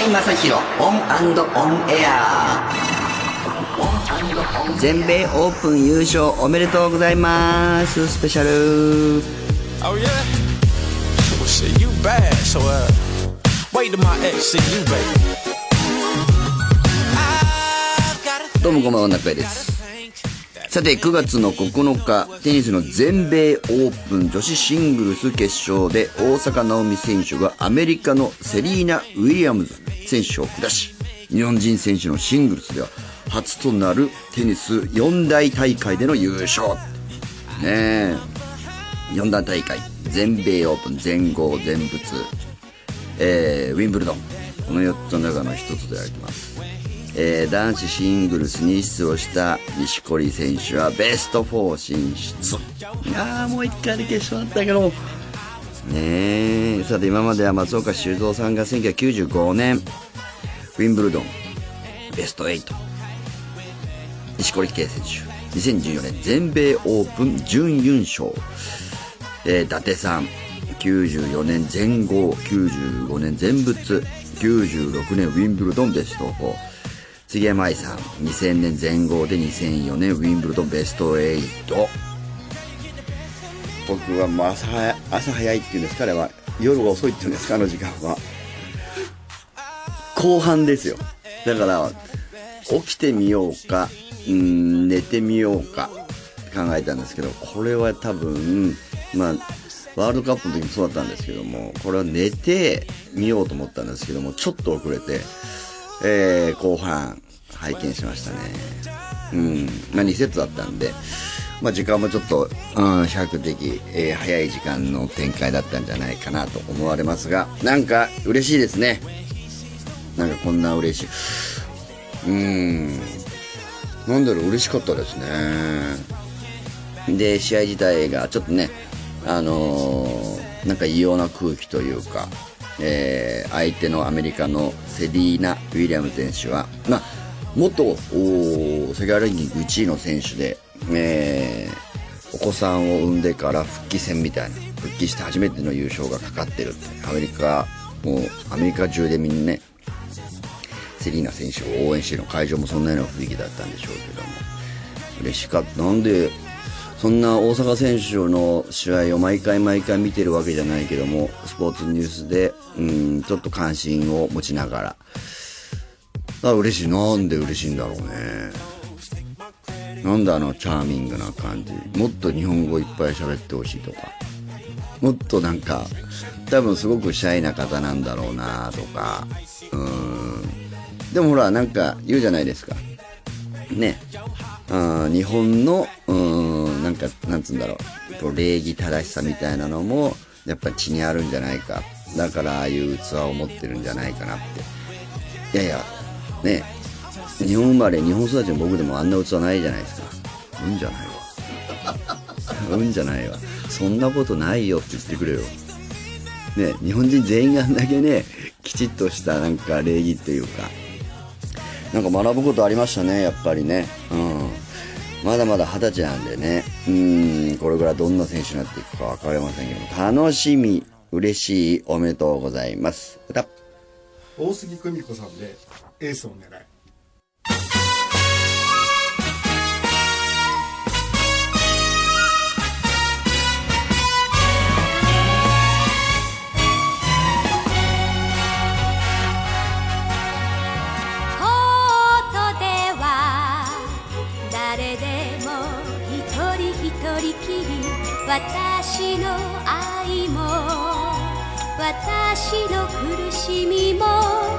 居正広 ON AND ON AIR。全米オープン優勝おめでとうございます、どうもこんばんは中居です。さて9月の9日テニスの全米オープン女子シングルス決勝で大坂なおみ選手がアメリカのセリーナ・ウィリアムズ選手を下し日本人選手のシングルスでは初となるテニス四大大会での優勝。ねえ。四大大会。全米オープン全豪全仏、えーウィンブルドン。この4つの中の1つであります。えー男子シングルスに出場した錦織選手はベスト4進出。いやーもう1回で決勝だったけど。ねえ。さて今までは松岡修造さんが1995年ウィンブルドンベスト8錦織圭選手2014年全米オープン準優勝。えー伊達さん94年全豪95年全仏96年ウィンブルドンベスト4杉山愛さん2000年全豪で2004年ウィンブルドンベスト8僕はもう朝早朝早いっていうんです彼は。夜が遅いっていうんですかあの時間は。後半ですよ。だから起きてみようかうん寝てみようか考えたんですけどこれは多分まあワールドカップの時もそうだったんですけどもこれは寝てみようと思ったんですけどもちょっと遅れて、えー後半拝見しましたねうんまあ2セットだったんでまあ時間もちょっと、うん、比較的、えー早い時間の展開だったんじゃないかなと思われますがなんか嬉しいですねなんかこんな嬉しい。うん。なんだろう、嬉しかったですね。で、試合自体がちょっとね、あのーなんか異様な空気というか、えー相手のアメリカのセリーナ・ウィリアム選手は、まあ、元世界ランキング1位の選手で、えーお子さんを産んでから復帰戦みたいな、復帰して初めての優勝がかかってるって、アメリカ、もうアメリカ中でみんなね、セリーナ選手を応援しての会場もそんなような雰囲気だったんでしょうけども。嬉しかった。なんでそんな大阪選手の試合を毎回毎回見てるわけじゃないけどもスポーツニュースでうんちょっと関心を持ちながら。あ嬉しい。なんで嬉しいんだろうね。なんであのチャーミングな感じ。もっと日本語いっぱい喋ってほしいとか。もっとなんか多分すごくシャイな方なんだろうなとか。うん。でもほらなんか言うじゃないですか。ね。うん日本のうんなんかなんつうんだろう。こう礼儀正しさみたいなのもやっぱ血にあるんじゃないか。だからああいう器を持ってるんじゃないかなって。いやいやね日本生まれ日本育ちの僕でもあんな器ないじゃないですか。うんじゃないわ。うんじゃないわ。そんなことないよって言ってくれよ。ね日本人全員があんだけねきちっとしたなんか礼儀っていうか。なんか学ぶことありましたねやっぱりね。うん。まだまだ二十歳なんでね。うんこれからどんな選手になっていくか分かりませんけど楽しみ。嬉しいおめでとうございます。歌。大杉久美子さんでエースを狙いコートでは誰でも一人一人きり私私の苦しみも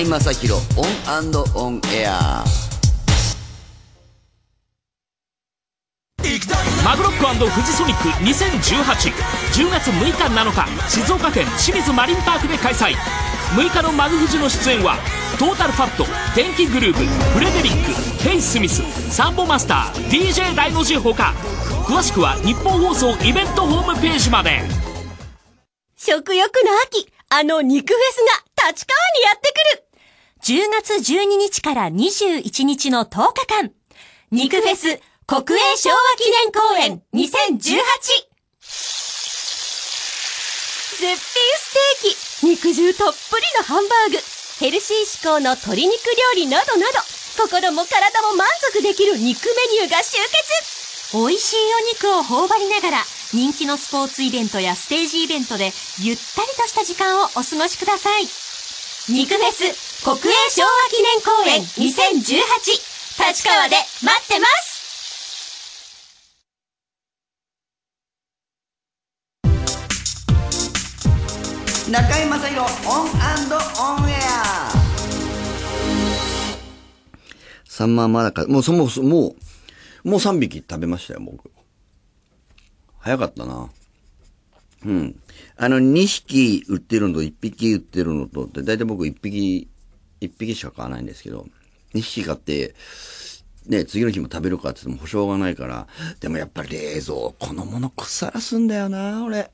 中居正広オンオンエア。マグロックフジソニック201810月6日7日静岡県清水マリンパークで開催。6日のマグフジの出演はトータルファット電気グルーヴフレデリックケイ・スミスサンボマスター DJ 大の字ほか。詳しくはニッポン放送イベントホームページまで。食欲の秋、あの肉フェスが立川にやってくる !10 月12日から21日の10日間、肉フェス国営昭和記念公演2018絶品ステーキ、肉汁たっぷりのハンバーグ、ヘルシー志向の鶏肉料理などなど、心も体も満足できる肉メニューが集結美味しいお肉を頬張りながら、人気のスポーツイベントやステージイベントで、ゆったりとした時間をお過ごしください。肉フェス国営昭和記念公園2018立川で待ってます中居正広オンオンエアサンマまだか、もうそもそも、もう3匹食べましたよ、僕。早かったな。うん。あの、2匹売ってるのと1匹売ってるのとって、だいたい僕1匹、1匹しか買わないんですけど、2匹買って、ね、次の日も食べるかって言っても保証がないから、でもやっぱり冷蔵庫のもの腐らすんだよな、俺。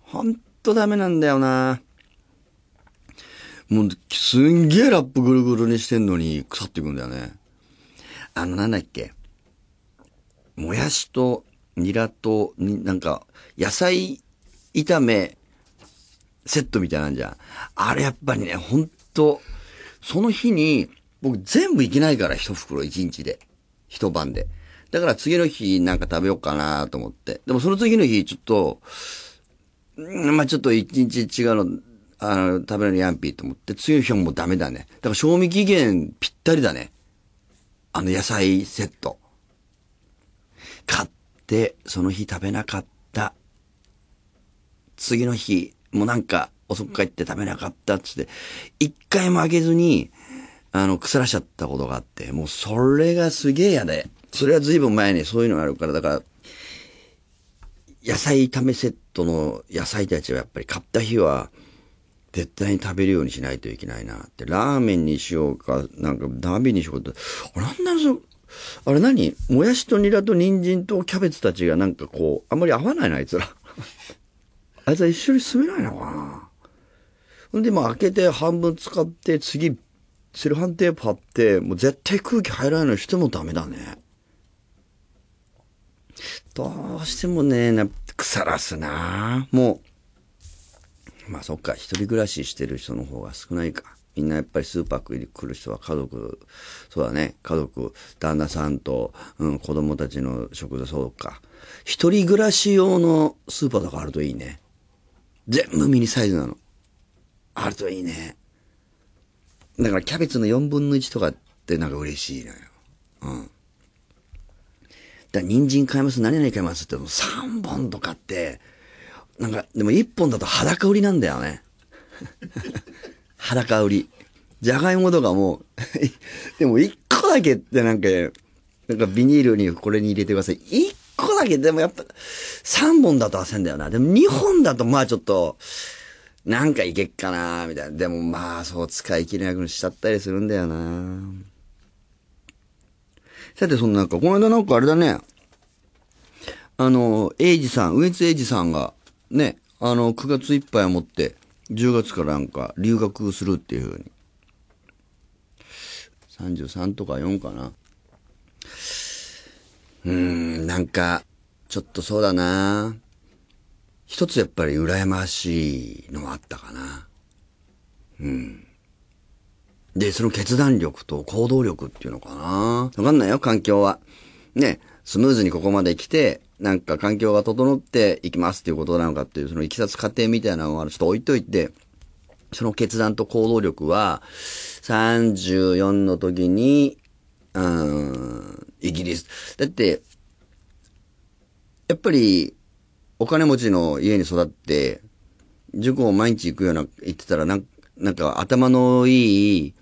ほんとダメなんだよな。もう、すんげえラップぐるぐるにしてんのに腐っていくんだよね。あの、なんだっけ。もやしと、ニラと、なんか、野菜炒め、セットみたいなんじゃん。あれやっぱりね、ほんと、その日に、僕全部いけないから、一袋一日で。一晩で。だから次の日なんか食べようかなと思って。でもその次の日、ちょっと、まあちょっと一日違うの、あの、食べるのやんぴーと思って、次の日はもうダメだね。だから賞味期限ぴったりだね。あの野菜セット。買って、その日食べなかった。次の日、もうなんか遅く帰って食べなかったっつって、一回も開けずに、あの、腐らしちゃったことがあって、もうそれがすげえ嫌で。それは随分前にそういうのがあるから、だから、野菜炒めセットの野菜たちはやっぱり買った日は、絶対に食べるようにしないといけないなって。ラーメンにしようか、なんか鍋にしようかって。あれなんだろ、あれ何？もやしとニラと人参とキャベツたちがなんかこう、あんまり合わないな、あいつら。あいつら一緒に住めないのかなんで、もう開けて半分使って、次、セルハンテープ貼って、もう絶対空気入らないのにしてもダメだね。どうしてもね、腐らすなもう、まあそっか、一人暮らししてる人の方が少ないか。みんなやっぱりスーパーに来る人は家族、そうだね、家族、旦那さんと、うん、子供たちの食事、そうか。一人暮らし用のスーパーとかあるといいね。全部ミニサイズなの。あるといいね。だからキャベツの4分の1とかってなんか嬉しいのよ。うん。だから人参買います、何々買いますってもう3本とかって、なんか、でも1本だと裸売りなんだよね。裸売り。じゃがいもとかも、でも1個だけってなんか、なんかビニールにこれに入れてください。1個だけでもやっぱ、3本だと焦るんだよな。でも2本だとまあちょっと、なんかいけっかなみたいな。でもまあそう使い切れなくしちゃったりするんだよなさてそんな中、この間なんかあれだね。あの、エイジさん、ウエツエイジさんが、ね、あの、9月いっぱいをもって、10月からなんか留学するっていうふうに。33とか4かな。うーん、なんか、ちょっとそうだな一つやっぱり羨ましいのはあったかな。うん。で、その決断力と行動力っていうのかな。わかんないよ、環境は。ね、スムーズにここまで来て、なんか環境が整っていきますっていうことなのかっていう、そのいきさつ過程みたいなのはちょっと置いといて、その決断と行動力は、34の時に、うん、イギリス。だって、やっぱり、お金持ちの家に育って、塾を毎日行くような、行ってたら、なんなんか頭のいい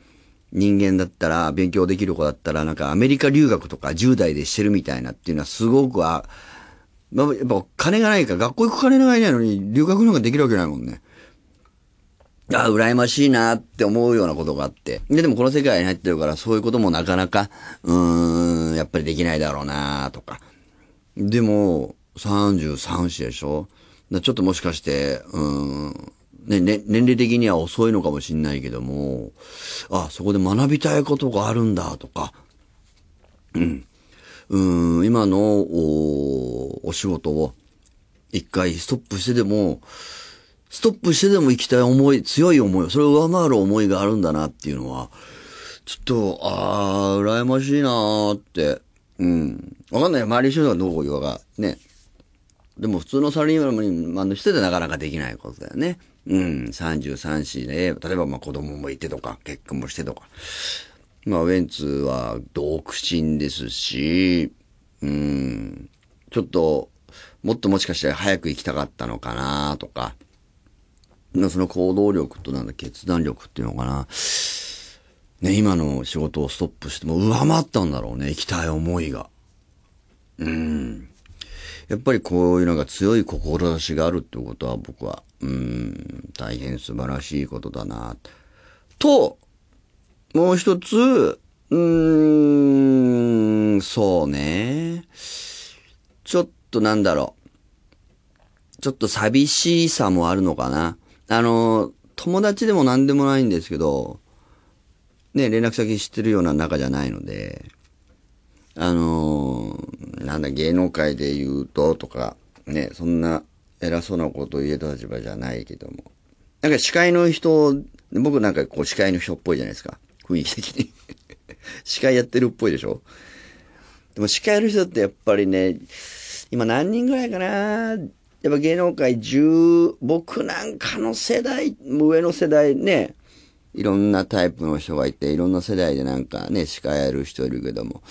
人間だったら、勉強できる子だったら、なんかアメリカ留学とか10代でしてるみたいなっていうのはすごく、あ、まあ、やっぱ金がないから、学校行く金がいないのに留学なんかできるわけないもんね。あ羨ましいなって思うようなことがあって。で、でもこの世界に入ってるから、そういうこともなかなか、うーん、やっぱりできないだろうなとか。でも、33歳でしょ？だちょっともしかして、うん、ね、ね、年齢的には遅いのかもしんないけども、あ、そこで学びたいことがあるんだとか、うん。うん、今のおお仕事を一回ストップしてでも、ストップしてでも行きたい思い、強い思い、それを上回る思いがあるんだなっていうのは、ちょっと、ああ、羨ましいなーって、うん。わかんない。周りの人がどう？言うか、ね。でも普通のサラリーマンの人でなかなかできないことだよね。うん。33歳で、例えばまあ子供もいてとか、結婚もしてとか。まあ、ウェンツは独身ですし、うん。ちょっと、もっともしかして早く行きたかったのかなとか。その行動力となんだ、決断力っていうのかな。ね、今の仕事をストップしても上回ったんだろうね、行きたい思いが。うん。やっぱりこういうのが強い志があるってことは僕は、うん、大変素晴らしいことだな。と、もう一つ、うーん、そうね。ちょっとなんだろう。ちょっと寂しさもあるのかな。あの、友達でも何でもないんですけど、ね、連絡先知ってるような仲じゃないので、あのーなんだ、芸能界で言うととか、ね、そんな偉そうなことを言えた立場じゃないけども。なんか司会の人、僕なんかこう司会の人っぽいじゃないですか。雰囲気的に。司会やってるっぽいでしょでも司会の人ってやっぱりね、今何人ぐらいかなやっぱ芸能界10、僕なんかの世代、上の世代ね、いろんなタイプの人がいて、いろんな世代でなんかね、司会やる人いるけども。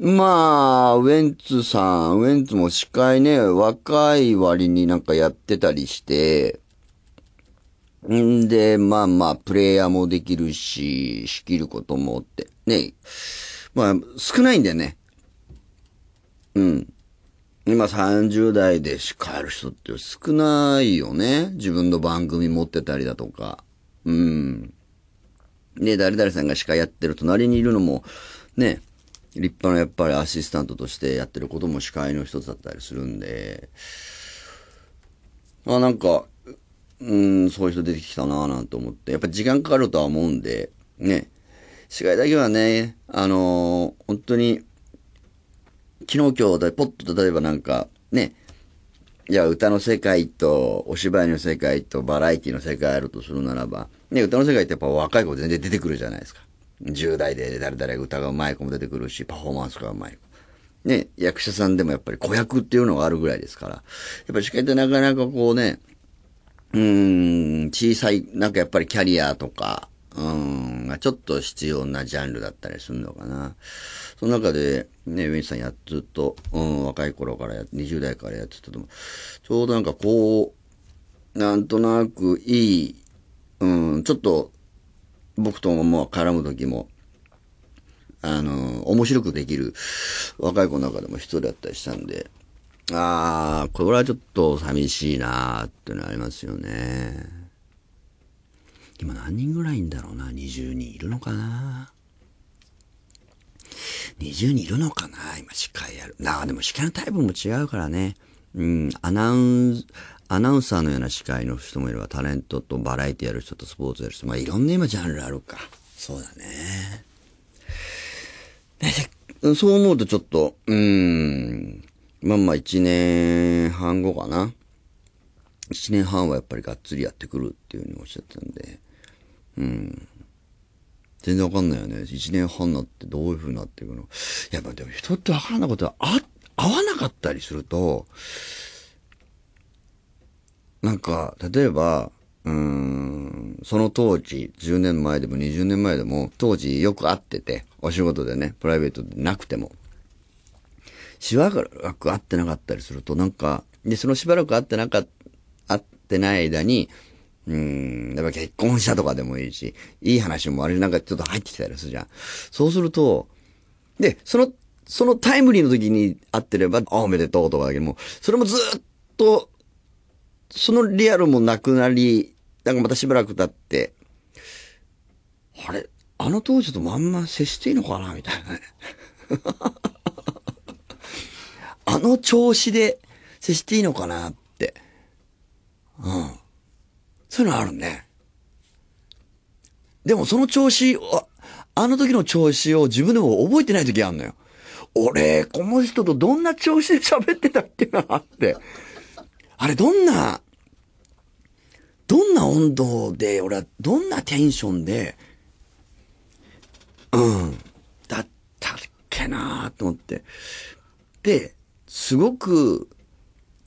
まあ、ウェンツさん、ウェンツも司会ね、若い割になんかやってたりして、んで、まあまあ、プレイヤーもできるし、仕切ることもって、ね。まあ、少ないんだよね。うん。今30代で司会やる人って少ないよね。自分の番組持ってたりだとか。うん。ね、誰々さんが司会やってる隣にいるのも、ね、立派なやっぱりアシスタントとしてやってることも司会の一つだったりするんで、あ、なんか、うん、そういう人出てきたなぁなんて思って、やっぱ時間かかるとは思うんで、ね、司会だけはね、あのー本当に、昨日今日でポッと例えばなんか、ね、いや、歌の世界と、お芝居の世界と、バラエティの世界あるとするならば、ね、歌の世界ってやっぱ若い子全然出てくるじゃないですか。10代で誰々歌が上手い子も出てくるし、パフォーマンスが上手い子。ね、役者さんでもやっぱり子役っていうのがあるぐらいですから、やっぱり司会ってなかなかこうね、うん、小さい、なんかやっぱりキャリアとか、うーん、がちょっと必要なジャンルだったりするのかな。その中で、ね、ウェンさんやっずっと、うん、若い頃からや、20代からやってたと思う。ちょうどなんかこう、なんとなくいい、うん、ちょっと、僕とも絡む時も、あの、面白くできる若い子の中でも一人だったりしたんで、ああ、これはちょっと寂しいなーっていうのありますよね。今何人ぐらいんだろうな ?20 人いるのかな ?20 人いるのかな今司会やる。なあ、でも司会のタイプも違うからね。うん、アナウンス、アナウンサーのような司会の人もいれば、タレントとバラエティやる人とスポーツやる人、まあいろんな今ジャンルあるか。そうだね。そう思うとちょっと、うーん、まあまあ一年半後かな。一年半はやっぱりがっつりやってくるっていうふうにおっしゃってたんで、うん。全然わかんないよね。一年半になってどういうふうになっていくの。やっぱでも人ってわからないことはあ、合わなかったりすると、なんか、例えば、うん、その当時、10年前でも20年前でも、当時よく会ってて、お仕事でね、プライベートでなくても、しばらく会ってなかったりすると、なんか、で、そのしばらく会ってなかっ会ってない間に、うん。やっぱ結婚したとかでもいいし、いい話もあれなんかちょっと入ってきたりするじゃん。そうすると、で、その、そのタイムリーの時に会ってれば、おめでとうとかだけども、それもずっと、そのリアルもなくなり、なんかまたしばらく経って、あれ？あの当時とまんま接していいのかなみたいなね。あの調子で接していいのかなって。うん。そういうのあるね。でもその調子、ああの時の調子を自分でも覚えてない時あんのよ。俺、この人とどんな調子で喋ってたっけなって。あれ、どんな、どんな温度で、俺はどんなテンションで、うん、だったっけなと思って。で、すごく、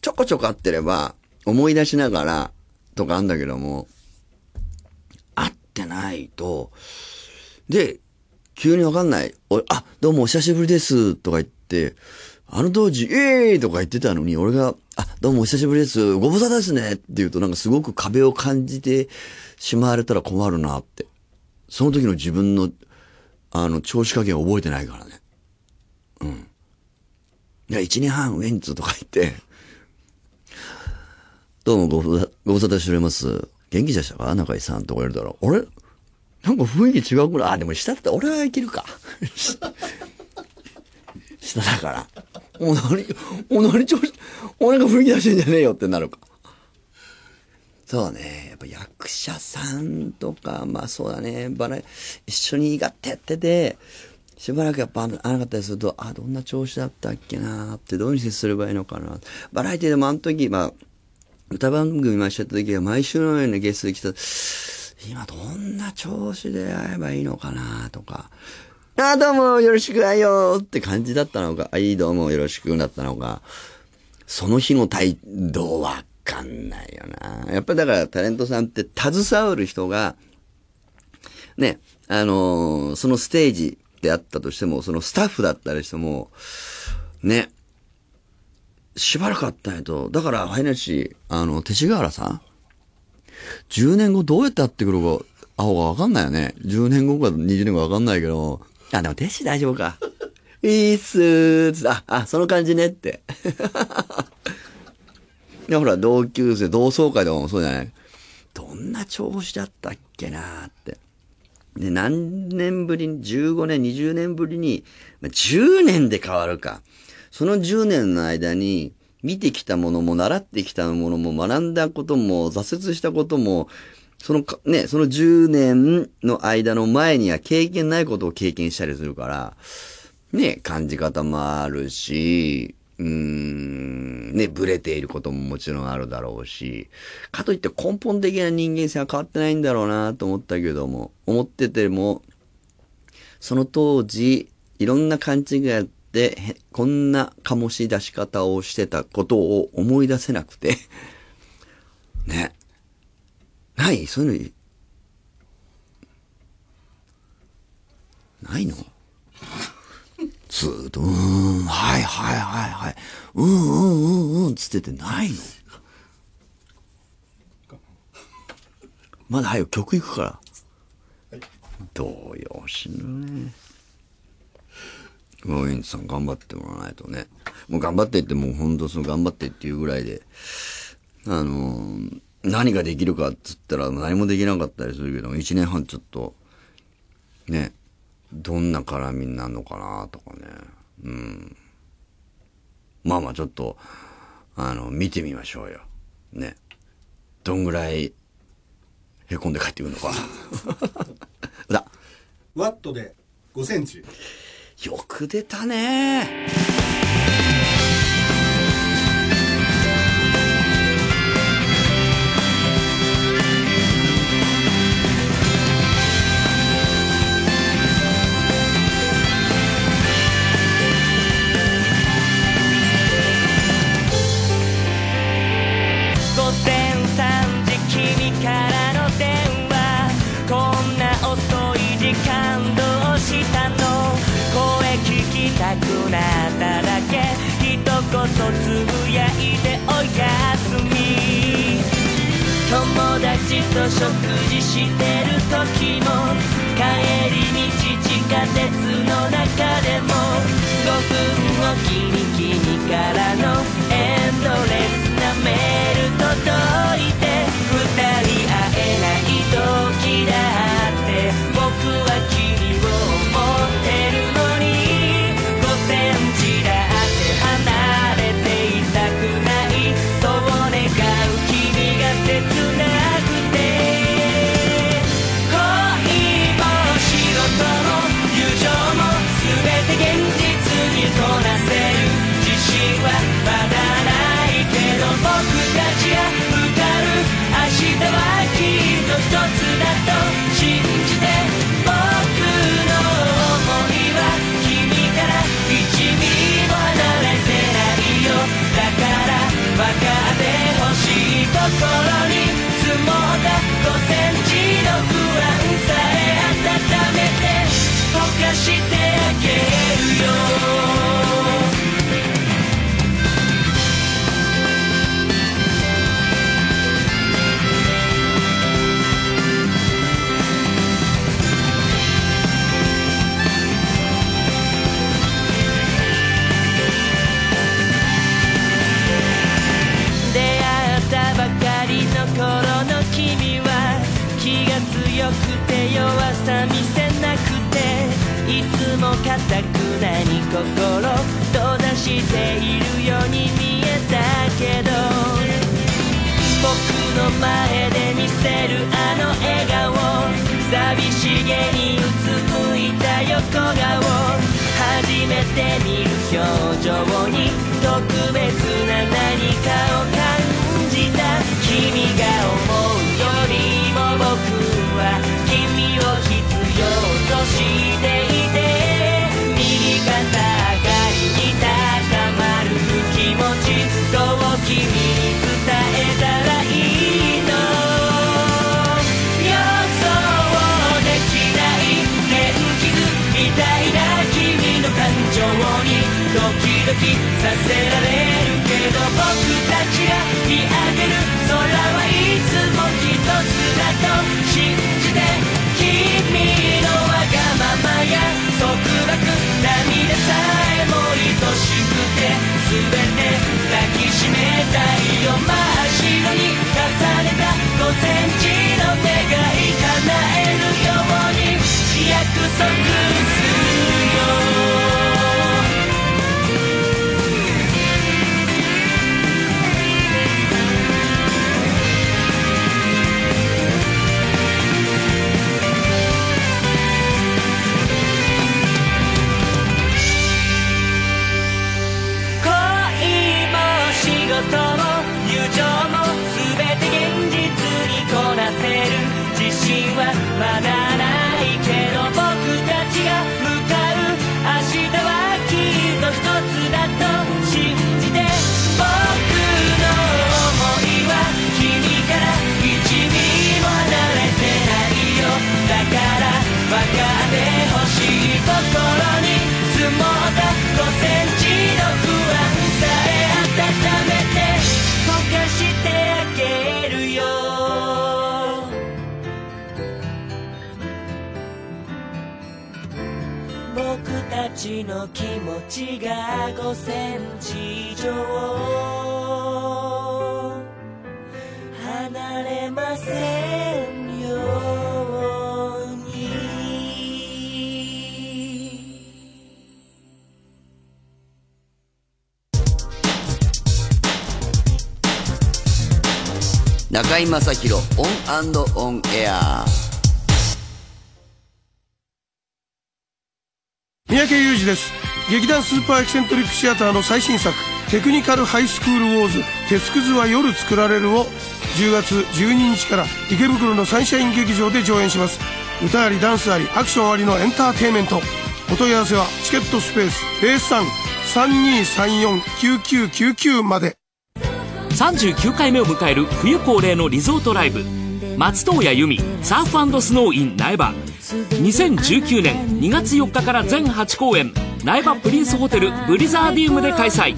ちょこちょこあってれば、思い出しながら、とかあんだけども、会ってないと、で、急にわかんない。俺、あ、どうもお久しぶりです、とか言って、あの当時、ええーとか言ってたのに、俺が、あ、どうもお久しぶりです、ご無沙汰ですね、って言うとなんかすごく壁を感じてしまわれたら困るなって。その時の自分の、あの、調子加減覚えてないからね。うん。いや、一年半ウェンツとか言って、どうもご無沙ご無沙汰しております。元気でしたか？中井さんとか言われたら、あれ？なんか雰囲気違うくらい、あ、でも下だったら俺はいけるか。下だから。お何、お何調子、おなんか雰囲気出してんじゃねえよってなるか。そうね。やっぱ役者さんとか、まあそうだね。バラ、一緒にガッてやってて、しばらくやっぱ会わなかったりすると、あ、どんな調子だったっけなって、どうに接すればいいのかな。バラエティでもあの時、まあ、歌番組回しちゃった時は毎週のようにゲストで来た、今どんな調子で会えばいいのかなとか、ああ、どうもよろしくあいよって感じだったのか、あ、いいどうもよろしくだったのか、その日の態度わかんないよな。やっぱだからタレントさんって携わる人が、ね、あのーそのステージであったとしても、そのスタッフだったりしても、ね、しばらくあったんやと。だから、ハイナチ、あの、勅使河原さん ?10 年後どうやって会ってくるか、アホがわかんないよね。10年後か20年後わかんないけど、あ、でも勅使大丈夫か。いいっすーつって、あ、あ、その感じねって。で、ほら、同級生、同窓会とかもそうじゃないどんな調子だったっけなーって。で、何年ぶりに、15年、20年ぶりに、10年で変わるか。その10年の間に、見てきたものも、習ってきたものも、学んだことも、挫折したことも、そのか、ね、その10年の間の前には経験ないことを経験したりするから、ね、感じ方もあるし、うーん、ね、ブレていることももちろんあるだろうし、かといって根本的な人間性は変わってないんだろうなと思ったけども、思ってても、その当時、いろんな勘違いやって、こんな醸し出し方をしてたことを思い出せなくて、ない？そういうの、ないの？ずっと、うーん、はいはいはいはい、うんうんうんうん、つっててないの？まだ早く曲行くから。動揺しぬね。ウォインさん頑張ってもらわないとね。もう頑張ってって、もう本当その頑張ってっていうぐらいで、あのー何ができるかっつったら何もできなかったりするけど、一年半ちょっと、ね、どんな絡みになるのかなとかね。うん。まあまあちょっと、あの、見てみましょうよ。ね。どんぐらい、へこんで帰ってくるのか。だ。ワットで5センチ。よく出たね食事しては君を必要としていて右肩上がりに高まる気持ちどう君に伝えたらいいの予想できない天気図みたいな君の感情にドキドキさせられ白に重ねた5センチちの気持ちが5センチ以上離れませんように中居正広オンオンエア三宅裕二です。劇団スーパーエキセントリックシアターの最新作「テクニカルハイスクールウォーズ鉄くずは夜作られる」を10月12日から池袋のサンシャイン劇場で上演します。歌ありダンスありアクションありのエンターテインメント。お問い合わせはチケットスペース03-3234-9999まで。39回目を迎える冬恒例のリゾートライブ。松任谷由実サーフスノー in 苗場。2019年2月4日から全8公演苗場プリンスホテルブリザーディウムで開催。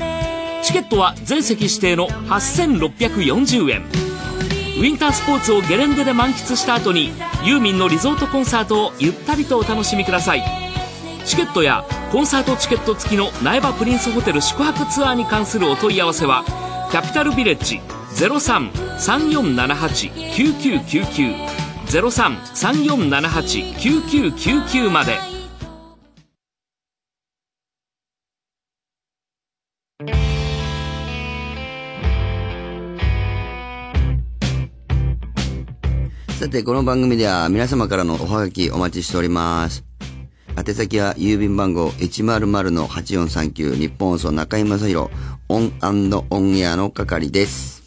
チケットは全席指定の8640円。ウィンタースポーツをゲレンデで満喫した後にユーミンのリゾートコンサートをゆったりとお楽しみください。チケットやコンサートチケット付きの苗場プリンスホテル宿泊ツアーに関するお問い合わせはキャピタルビレッジ0334789999 0334789999までさて、この番組では皆様からのおはがきお待ちしております。宛先は郵便番号100-8439ニッポン放送中居正広 ON AND ON AIR の係です。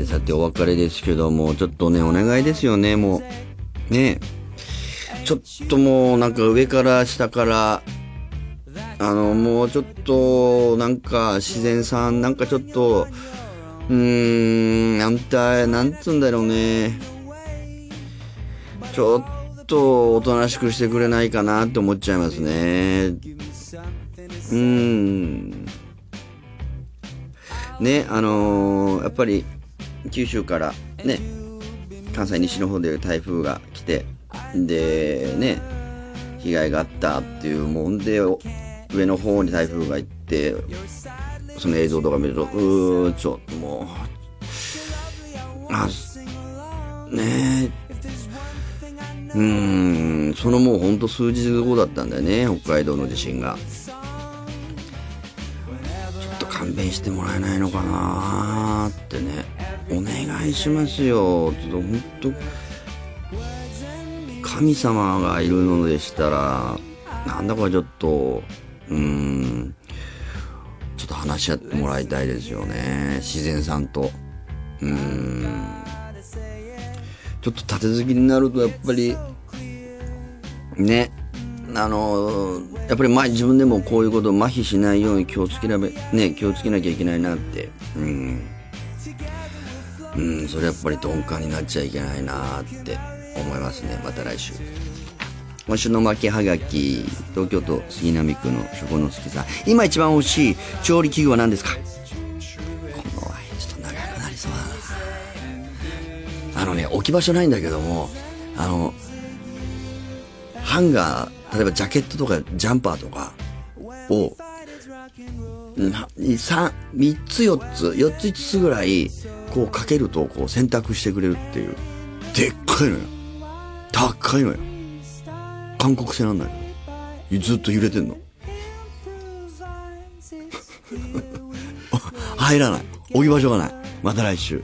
てさてお別れですけども、ちょっとね、お願いですよね、もう。ねちょっともうなんか上から下から、あの、もうちょっと、なんか自然さん、なんかちょっと、うーん、なんた、なんつうんだろうね。ちょっと、おとなしくしてくれないかなって思っちゃいますね。うーん。ね、あのーやっぱり、九州からね、関西西の方で台風が来て、で、ね、被害があったっていうもんで、上の方に台風が行って、その映像とか見ると、うー、ちょっともう、あ、ねえ、うん、そのもうほんと数日後だったんだよね、北海道の地震が。ちょっと勘弁してもらえないのかなーってね、お願いしますよ。ちょっと本当神様がいるのでしたら、なんだかちょっと、うん、ちょっと話し合ってもらいたいですよね。自然さんと。うん。ちょっと立て続きになるとやっぱり、ね、あの、やっぱり前自分でもこういうことを麻痺しないように気をつけな、ね、気をつけなきゃいけないなって。うん。うん、それやっぱり鈍感になっちゃいけないなって思いますね。また来週。今週の巻きはがき、東京都杉並区の食の好きさん。今一番欲しい調理器具は何ですか？このはちょっと長くなりそうだな。あのね、置き場所ないんだけども、あの、ハンガー、例えばジャケットとかジャンパーとかを、うんは三三つ四つ、四つ五つぐらい、こうかけると、こう選択してくれるっていう。でっかいのよ。高いのよ。韓国製なんだけど。ずっと揺れてんの。入らない。置き場所がない。また来週。